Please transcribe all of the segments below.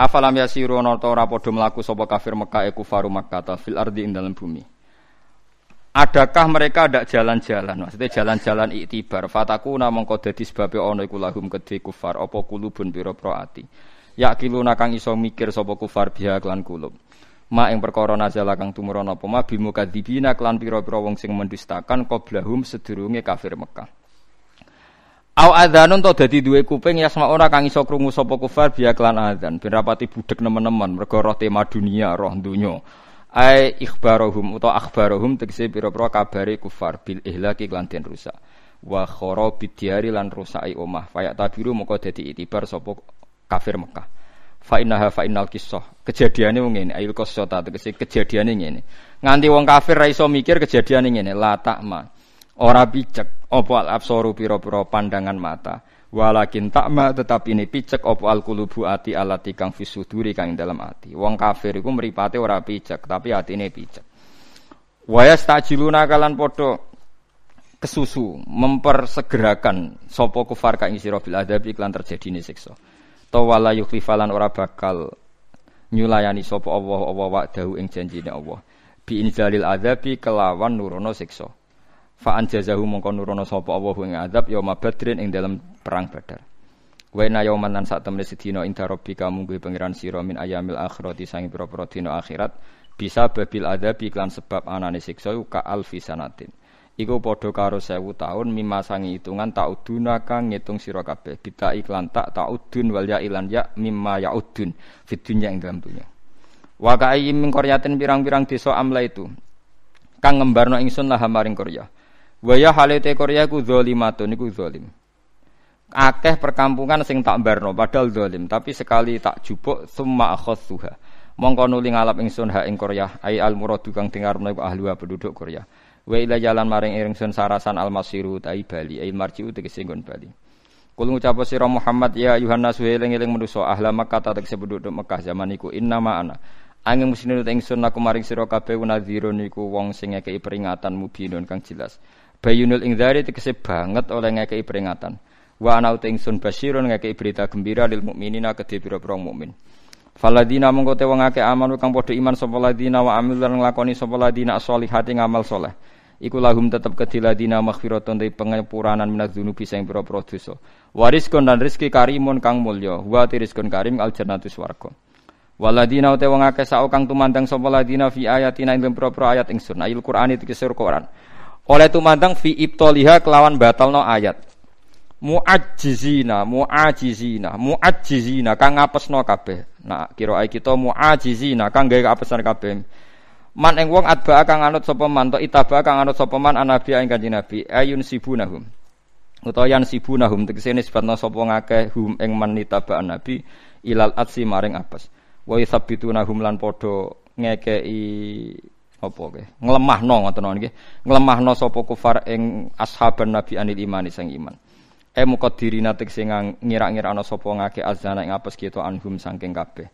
Afalam yasiru ana ora padha mlaku sapa kafir Mekah e kufaru Makkah fil ardi ing dalam bumi. Adakah mereka ada jalan-jalan? Maksudnya jalan-jalan iktibar. Fataku namung dadi sebabe ana iku lahum kedhe kufar apa kulubun pira-pira ati. Yakiluna kang iso mikir sapa kufar biha klan kulub. Ma ing perkara nazala kang tumurun apa ma bimu kadzibina klan pira-pira wong sing mendustakan qablahum sedurunge kafir Mekah. Au adzanun to dadi duwe kuping ya sama ora kang iso krungu sapa kufar biya klan adzan. Ben rapati budek nemen-nemen mergo roh tema dunia roh dunya. Ai ikhbarohum utawa akhbarohum tegese pira-pira kabare kufar bil ihlaki lan den rusak. Wa diari lan rusai omah. Fayak tabiru moko dadi itibar sapa kafir Mekah. Fa innaha fa innal qissah kejadiane ngene ayul qissah ta tegese kejadiane ngene. Nganti wong kafir ra iso mikir kejadiane ngene. La takma ora picek apa al absaru pira-pira pandangan mata Walakin takma tetapi ini picek opo al kulubu ati alati kang fisuduri kang dalam ati. Wong kafir iku mripate ora picek tapi atine picek. Waya stajiluna kalan podo kesusu mempersegerakan sopo kufar kang sira bil iklan terjadi siksa. To wala yukhlifalan ora bakal nyulayani sopo Allah Allah wa'dahu ing janjine Allah. Bi inzalil adabi kelawan nurono siksa. Fa anjazahu mongko nurono sapa Allah ing azab yauma badrin ing dalam perang Badar. Wa inna yauman lan sak temene sedina inda rabbika mungguh pangeran sira min ayamil akhirati sangi pira-pira dina akhirat bisa babil adab iklan sebab anane siksa ka alfi sanatin. Iku padha karo sewu tahun mimma sangi hitungan tauduna kang ngitung sira kabeh. Bita iklan tak taudun wal ya ilan ya mimma yaudun fid dunya ing dalam dunya. Wa ka'ayyin min qaryatin pirang-pirang desa amla itu kang ngembarno ingsun lah maring Korea. Waya halete Korea ku zalimatun niku zalim. Akeh perkampungan sing tak barno padahal zalim, tapi sekali tak jupuk summa akhadhuha. Mongko nuli ngalap ingsun ha ing Korea, ai al muradu kang dengar menawa ahli penduduk Korea. Wa ila jalan maring ingsun sarasan al masiru tai bali, ai marjiu tegese nggon bali. Kul ngucap sira Muhammad ya Yohanes eling-eling manusa ahla Makkah tak penduduk Mekah zaman iku inna ma ana. Angin muslimin ingsun aku maring sira kabeh nadhirun niku wong sing ngekeki peringatan mubinun kang jelas. Bayunul ingdari tegese banget oleh ngekei peringatan. Wa ana uta ingsun basyirun ngekei berita gembira lil mukminina kedhe pira-pira mukmin. Faladina mongko te wong akeh amanu kang padha iman sapa ladina wa amil lan nglakoni sapa ladina sholihati ngamal saleh. Iku lahum tetep kedhi ladina maghfiratun te pengepuranan minaz dzunubi sing pira-pira dosa. Wariskon dan rezeki karimun kang mulya. Wa rizkun karim al jannatu swarga. Waladina uta wong akeh sak kang tumandang sapa ladina fi ayatina ing pira-pira ayat ingsun. Ayul Qur'ani tegese Quran oleh tumandang fi ibtoliha kelawan batalno ayat. Muajizina muajizina muajizina kang ngapesno kabeh. Nah kira kita muajizina kang gawe kapesan kabeh. Man ing wong adba kang anut sapa man to itaba kang anut sapa man anabi ing kanjeng nabi ayun sibunahum. Utawa yan sibunahum tegese nisbatno sapa ngakeh hum ing man itaba nabi ilal atsi maring apes. Wa yuthabbitunahum lan padha ngekei apa ke nglemahno ngoten nggih nglemahno sapa kufar ing ashaban nabi anil imani sang iman. E muqaddirina sing ngira-ngirakno sapa ngake azana ing apes kita anhum saking kabeh.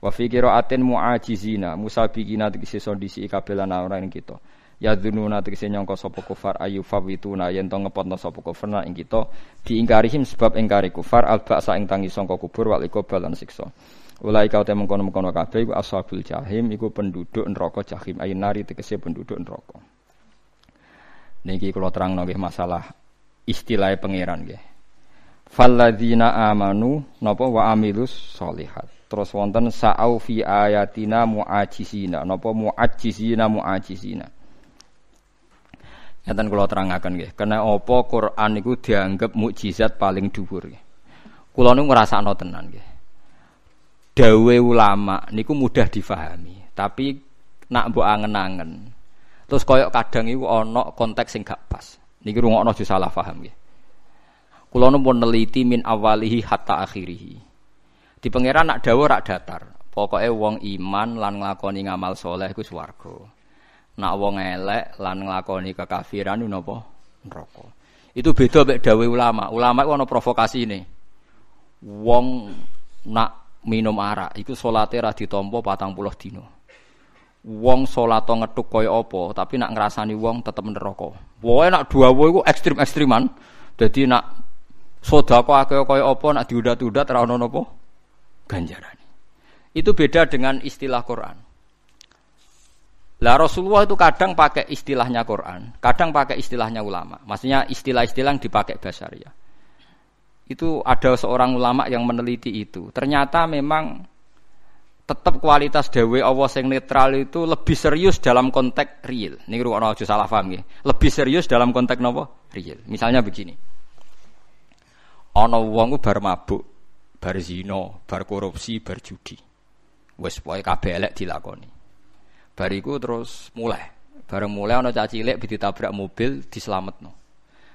Wa fi qiraatin muajizina musabiqina tegese sondisi kabeh lan ora ing kita. Ya dzununa tegese nyangka sapa kufar ayu fawituna yen to ngepotno sapa kufar ing kita. Diingkarihim sebab ingkari kufar alba sa ing tangi sangka kubur wal siksa Ulai kau temung kono kono kabeh iku ashabul jahim iku penduduk neraka jahim ayin nari tegese penduduk neraka. Niki kula terangno nggih masalah istilah pangeran nggih. Falladzina amanu napa wa amilus solihat. Terus wonten sa'au fi ayatina muajizina napa muajizina muajizina. Ngeten kula terangaken nggih. Kena apa Quran niku dianggap mukjizat paling dhuwur nggih. Kula niku ngrasakno tenan nggih dawe ulama niku mudah difahami, tapi nak mbok angen-angen. Terus koyok kadang iku ana konteks sing gak pas. Niki rungokno aja salah paham nggih. Kula pun neliti min awalihi hatta akhirihi. Di pangeran nak dawa rak datar. Pokoke wong iman lan nglakoni ngamal soleh iku swarga. Nak wong elek lan nglakoni kekafiran iku napa? Neraka. Itu beda mek dawe ulama. Ulama iku ana provokasine. Wong nak minum arak iku salate ra ditampa 40 dina. Wong salat ngethuk kaya apa, tapi nak ngrasani wong tetep neraka. Pokoke nak duawa iku ekstrim-ekstriman. Dadi nak sedekah akeh kaya apa nak diudat-udat ra ono napa ganjarane. Itu beda dengan istilah Quran. Lah Rasulullah itu kadang pakai istilahnya Quran, kadang pakai istilahnya ulama. Maksudnya istilah-istilah yang dipakai basaria. Itu ada seorang ulama yang meneliti itu. Ternyata memang tetap kualitas dewe Allah yang netral itu lebih serius dalam konteks real. Ini ruang aja salah paham ya. Lebih serius dalam konteks nopo real. Misalnya begini. Ana wong bar mabuk, bar zina, bar korupsi, bar judi. Wes pokoke kabeh elek dilakoni. Bariku terus mulai. Bareng mulai ana cah cilik ditabrak mobil diselametno.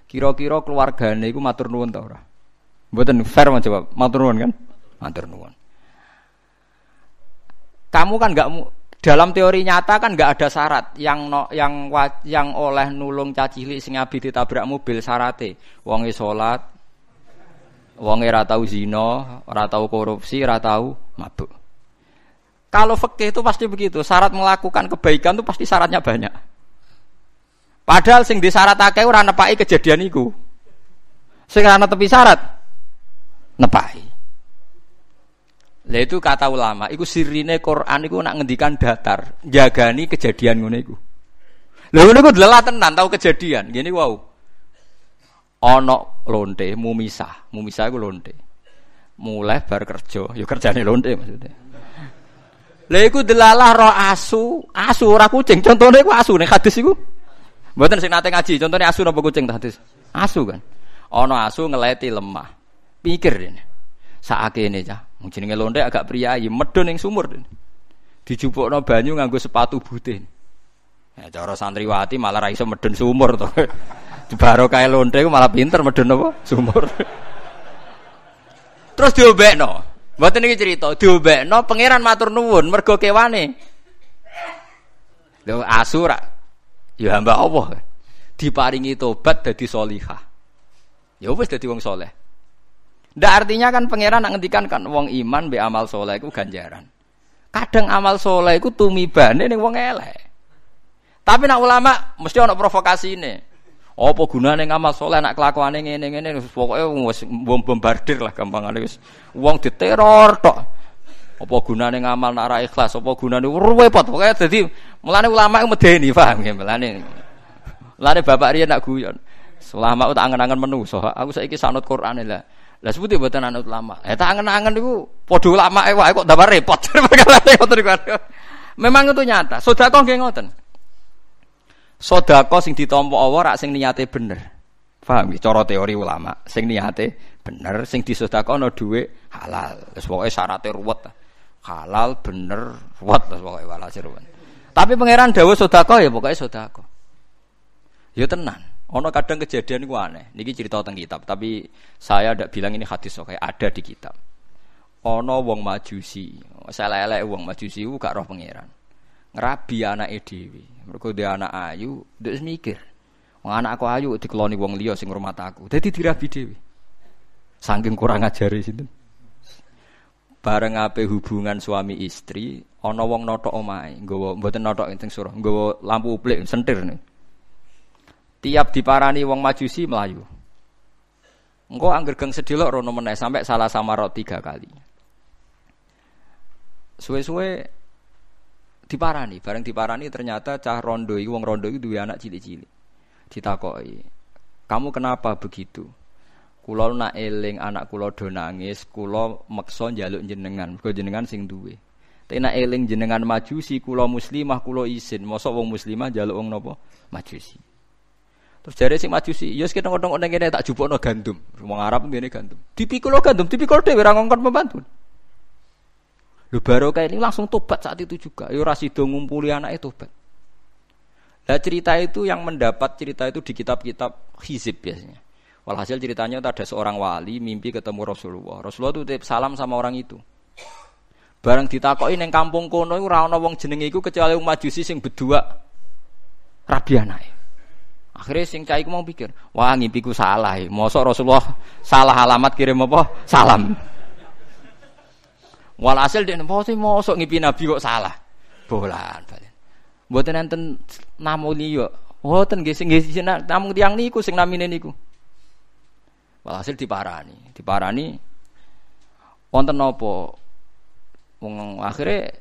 Kira-kira keluargane iku matur nuwun ta ora? Mboten fair mau jawab. Matur nuwun kan? Matur nuwun. Kamu kan enggak dalam teori nyata kan enggak ada syarat yang no, yang yang oleh nulung cilik sing abi ditabrak mobil syarate wonge salat wonge ora tau zina, ora tau korupsi, ora tau mabuk. Kalau fikih itu pasti begitu, syarat melakukan kebaikan itu pasti syaratnya banyak. Padahal sing disyaratake ora nepaki kejadian iku. Sing ana tepi syarat nepaki. Lah itu kata ulama, iku sirine Quran iku nak ngendikan datar, jagani kejadian ngono iku. Lha ngono iku delalah tenan tau kejadian. Gini wow. Ana lonte mumisah, mumisah iku lonte. Mulai bar kerja, ya kerjane lonte maksudnya. Lha iku delalah roh asu, asu ora kucing. Contohnya iku asu nih hadis iku. Mboten sing nate ngaji, contohnya asu napa kucing hadis? Asu kan. Ana asu ngeleti lemah. Pikir ini. Saake ini cah. Jenenge lonte agak priayi, medhun ning sumur. Dijupukno banyu nganggo sepatu butin. Ya cara santriwati malah ra iso medhun sumur to. Baro kae lonte malah pinter medhun apa? Sumur. Terus diobekno. Mboten iki cerita, diobekno pangeran matur nuwun mergo kewane. Lho asu ra ya hamba Allah. Diparingi tobat dadi salihah. Ya wis dadi wong soleh. Ndak artinya kan pangeran nak ngendikan kan wong iman be amal soleh iku ganjaran. Kadang amal soleh iku tumibane ning wong elek. Tapi nak ulama mesti ana provokasi ini. Apa gunane ngamal soleh nak kelakuane ngene-ngene pokoke wis bombardir lah gampangane wis wong diteror tok. Apa gunane ngamal nak ra ikhlas, apa gunane repot. Pokoke dadi mulane ulama medeni, paham nggih mulane. Mulane bapak riyen nak guyon. Ulama tak angen-angen menungso. Aku saiki sanut Quran lah. Lah sebuti mboten anut ulama. Eh tak angen-angen niku padha ulama wae kok tambah repot. Memang itu nyata. Sedekah nggih ngoten. Sodako sing ditompo Allah rak sing niate bener. Paham ya? Cara teori ulama, sing niate bener, sing disodakono dhuwit halal. Wis pokoke syaratnya ruwet. Halal bener ruwet wis pokoke walhasil ruwet. Tapi pangeran dawuh sodako ya pokoknya sodako. Ya tenan. Ono kadang kejadian iku aneh. Niki cerita tentang kitab, tapi saya tidak bilang ini hadis oke, ada di kitab. Ono wong majusi, saya lelek wong majusi ku gak roh pangeran. Ngerabi anake dhewe. Mergo dia anak ayu, dia mikir. Wong anak aku ayu dikeloni wong liya sing ngrumat aku. Dadi dirabi dhewe. Saking kurang ajare sinten. Bareng ape hubungan suami istri, ana wong notok omahe, nggawa mboten notok ing surah, nggawa lampu uplik sentir nih. Tiap diparani wong majusi melayu. Engko angger geng sedilok rono meneh sampai salah sama rot tiga kali. Suwe-suwe diparani, bareng diparani ternyata cah rondo iki wong rondo iki duwe anak cilik-cilik. Ditakoki, "Kamu kenapa begitu?" Kula nak eling anak kula do nangis, kula meksa njaluk jenengan, mergo jenengan sing duwe. Nak eling jenengan majusi, kula muslimah, kula isin. Mosok wong muslimah njaluk wong napa? Majusi. Terus jare sing majusi, ya wis ketong-ketong ngene tak jupukno gandum. Wong Arab ngene gandum. Dipikul gandum, dipikul dhewe ora ngongkon pembantu. Lu kayak ini langsung tobat saat itu juga. Yo rasido ngumpuli anak itu tobat. Nah cerita itu yang mendapat cerita itu di kitab-kitab hizib biasanya. Walhasil ceritanya ada seorang wali mimpi ketemu Rasulullah. Rasulullah itu titip salam sama orang itu. Barang ditakoki ning kampung kono iku ora ana wong jenenge iku kecuali wong Majusi sing berdua rabi anake. Akhirnya sing mau pikir, wah ngimpiku salah. Mosok Rasulullah salah alamat kirim apa? Salam. Walhasil dia mau sih mosok ngipi Nabi kok salah. Bolan balen. Mboten enten namu liya. Mboten nggih sing nggih namung tiyang niku sing namine niku. Walhasil diparani, diparani wonten napa? Wong akhirnya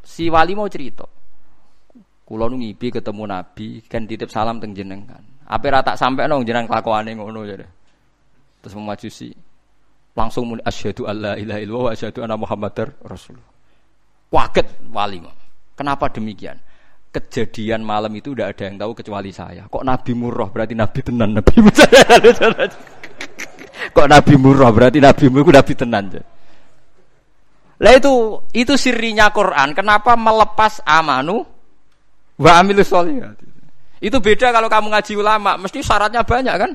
si wali mau cerita. Kulo nu ngipi ketemu Nabi, kan titip salam teng jenengan. Apa rata sampai nong jenengan kelakuane ngono ya. Terus memajusi langsung muni asyhadu alla ilaha illallah wa asyhadu anna muhammadar rasulullah. Waget wali. Kenapa demikian? Kejadian malam itu udah ada yang tahu kecuali saya. Kok Nabi murah berarti Nabi tenan Nabi. Kok Nabi murah berarti Nabi murah Nabi tenan. Lah itu itu sirinya Quran. Kenapa melepas amanu Wa amilus sholihat. Itu beda kalau kamu ngaji ulama, mesti syaratnya banyak kan?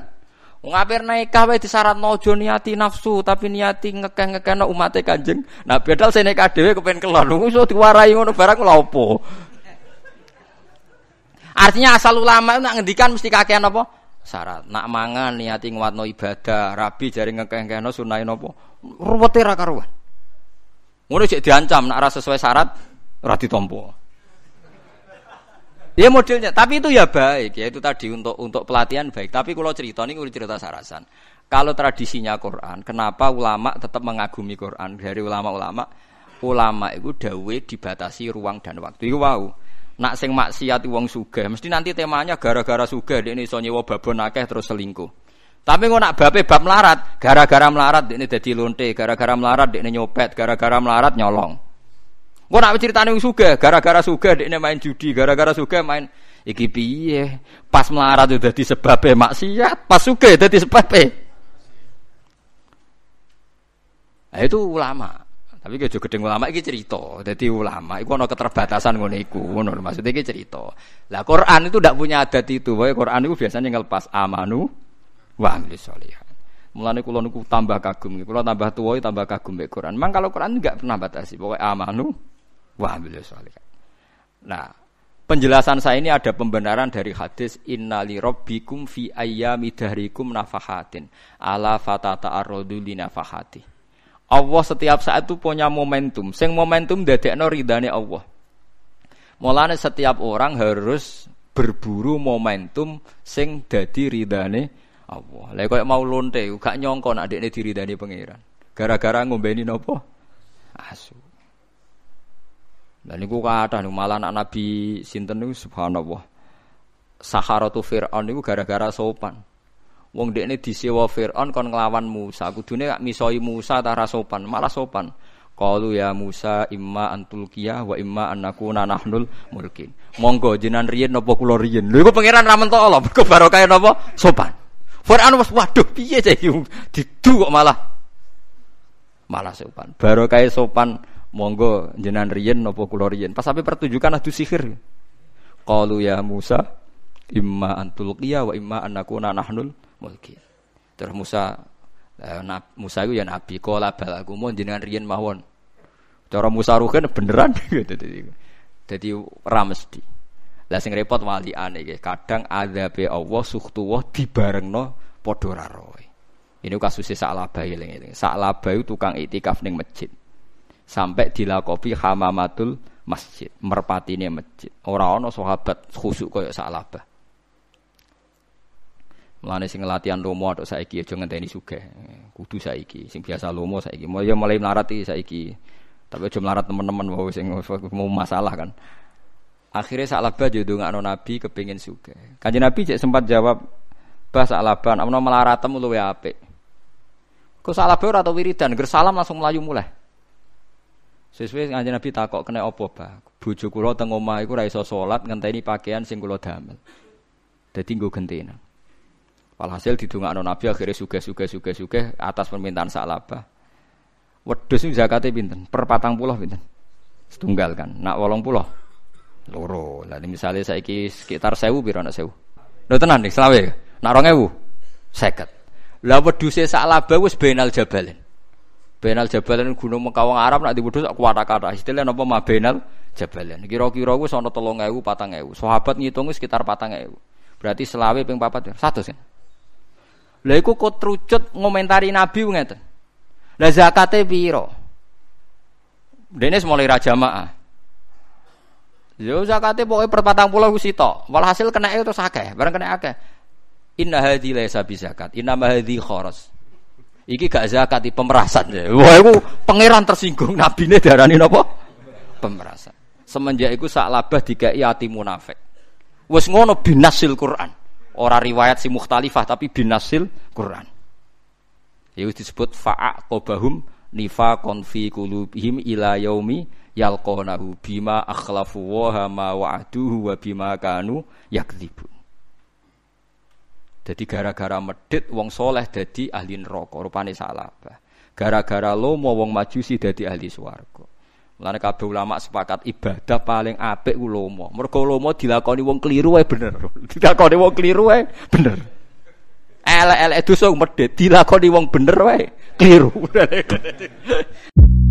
Ngapir naik kawe di syarat nojo niati nafsu tapi niati ngekeh ngekeh no umatnya kanjeng. Nah bedal saya naik dewe kepen kelon, so diwarai ngono barang lopo. Artinya asal ulama itu nak ngendikan mesti kakean apa? Syarat. Nak mangan niati no ibadah, rabi jari ngekeh ngekeh no sunai nopo. Ruwete ra karuan. Ngono cek diancam nak rasa sesuai syarat ora ditompo. Ya modelnya, tapi itu ya baik ya itu tadi untuk untuk pelatihan baik. Tapi kalau cerita ini udah cerita sarasan. Kalau tradisinya Quran, kenapa ulama tetap mengagumi Quran dari ulama-ulama? Ulama itu dawe dibatasi ruang dan waktu. Itu wow. Nak sing maksiat wong suga, mesti nanti temanya gara-gara suga ini iso nyewa babon akeh terus selingkuh. Tapi kok nak bape bab melarat, gara-gara melarat ini jadi lonte, gara-gara melarat ini nyopet, gara-gara melarat nyolong. Gue nak ceritane wong sugih, gara-gara sugih dekne main judi, gara-gara sugih main iki piye? Pas melarat udah dadi sebabe maksiat, pas sugih dadi sebabe. Nah, itu ulama. Tapi kejo gedeng ulama iki cerita. Dadi ulama iku ana keterbatasan ngono iku. Ngono maksudnya iki cerita. Lah Quran itu ndak punya adat itu. Wae Quran itu biasanya ngelepas amanu wa amilis sholihat. Mulane kula niku tambah kagum. Kula tambah tuwa tambah kagum mek Quran. Memang kalau Quran enggak pernah batasi. Pokoknya amanu Wah, sholihat. Nah, penjelasan saya ini ada pembenaran dari hadis innali rabbikum fi ayyami dahrikum nafahatin ala fatata arrodu li nafahati. Allah setiap saat itu punya momentum. Sing momentum dadekno ridane Allah. Mulane setiap orang harus berburu momentum sing dadi ridane Allah. Lah kok mau lonte gak nyongko nek dekne diridani pangeran. Gara-gara ngombeni napa? Asu. Dan niku kathah niku malah anak Nabi sinten niku subhanallah. Saharatu Fir'aun niku gara-gara sopan. Wong dekne disewa Fir'aun kon nglawan Musa. Kudune misoi Musa ta sopan, malah sopan. Qalu ya Musa imma antulkiya wa imma annakuna nahnul mulkin. Monggo jenengan riyen napa kula riyen. Lha iku pangeran ra mentok Allah, mergo barokah napa sopan. Fir'aun wis waduh piye cah iki didu kok malah malah sopan. Barokah sopan monggo jenengan riyen napa kula riyen. Pas sampai pertunjukan adu sihir. Qalu ya Musa imma antul qiya wa imma annakuna nahnul mulki. Terus Musa eh, Musa itu ya nabi kala balaku mon jenengan riyen mawon. Cara Musa ruhen beneran gitu. Jadi ora mesti. Lah sing repot wali ane kadang azabe Allah suhtuwah dibarengno padha ra Ini kasusnya Sa'labah eling-eling. Sa'labah tukang itikaf ning masjid sampai dilakopi hamamatul masjid merpatine masjid orang ono sahabat khusuk koyo salabah Mulane sing latihan lomo atau saiki aja ngenteni sugih. Kudu saiki. Sing biasa lomo saiki. Mau ya mulai melarat iki saiki. Tapi aja melarat teman-teman mau sing mau masalah kan. Akhirnya Sa'labah jodoh ngano Nabi kepingin sugih. Kanjeng Nabi cek sempat jawab, "Bah Sa'labah, amno melaratem luwe apik." Kok Sa'labah ora tau wiridan, ger salam langsung melayu mulai. Sesuai kanjeng Nabi takok kena apa, Pak? Bojo kula teng omah iku ora ngenteni pakaian sing kula damel. Dadi nggo gentena. Walhasil didongakno Nabi akhirnya suge-suge atas permintaan Sa'labah. Wedhus niku zakate pinten? Per puluh pinten? Setunggal kan. Nak wolong puluh. Loro. Lah misalnya saiki sekitar 1000 piro nak 1000? Lho tenan nih, selawe. Nak 2000? 50. Lah wedhuse Sa'labah wis benal jabalen. Benal Jabalan gunung Mekawang Arab nak diwudhu sak kuwata kata. Istilah napa ma Benal Jabalan. Kira-kira wis ana 3000 4000. Sahabat ngitung sekitar 4000. Berarti selawe ping papat ya. Satu sih. Lah iku kok trucut ngomentari Nabi ngeten. Lah zakate piro? Dene mulai raja ma'ah. Yo zakate pokoke per 40 ku sitok. Walhasil kena itu akeh, bareng kena akeh. Inna hadhi laisa bi zakat, inna ma kharas. Iki gak zakat iki pemerasan. Wah iku pangeran tersinggung nabine darani napa? Pemerasan. Semenjak iku sak labah dikai ati munafik. Wes ngono binasil Quran. Ora riwayat si mukhtalifah tapi binasil Quran. Itu disebut fa'aqobahum nifaqon fi qulubihim ila yaumi yalqonahu bima akhlafu wa ma wa'aduhu wa bima kanu yakdzibun. Jadi gara-gara medit wong soleh dadi ahli neraka, rupane salah. Gara-gara lomo wong majusi dadi ahli swarga. Mulane kabeh ulama sepakat ibadah paling apik ku lomo. Mergo lomo dilakoni wong keliru wae bener. Dilakoni wong keliru wae bener. Elek-elek dosa medit dilakoni wong bener wae keliru.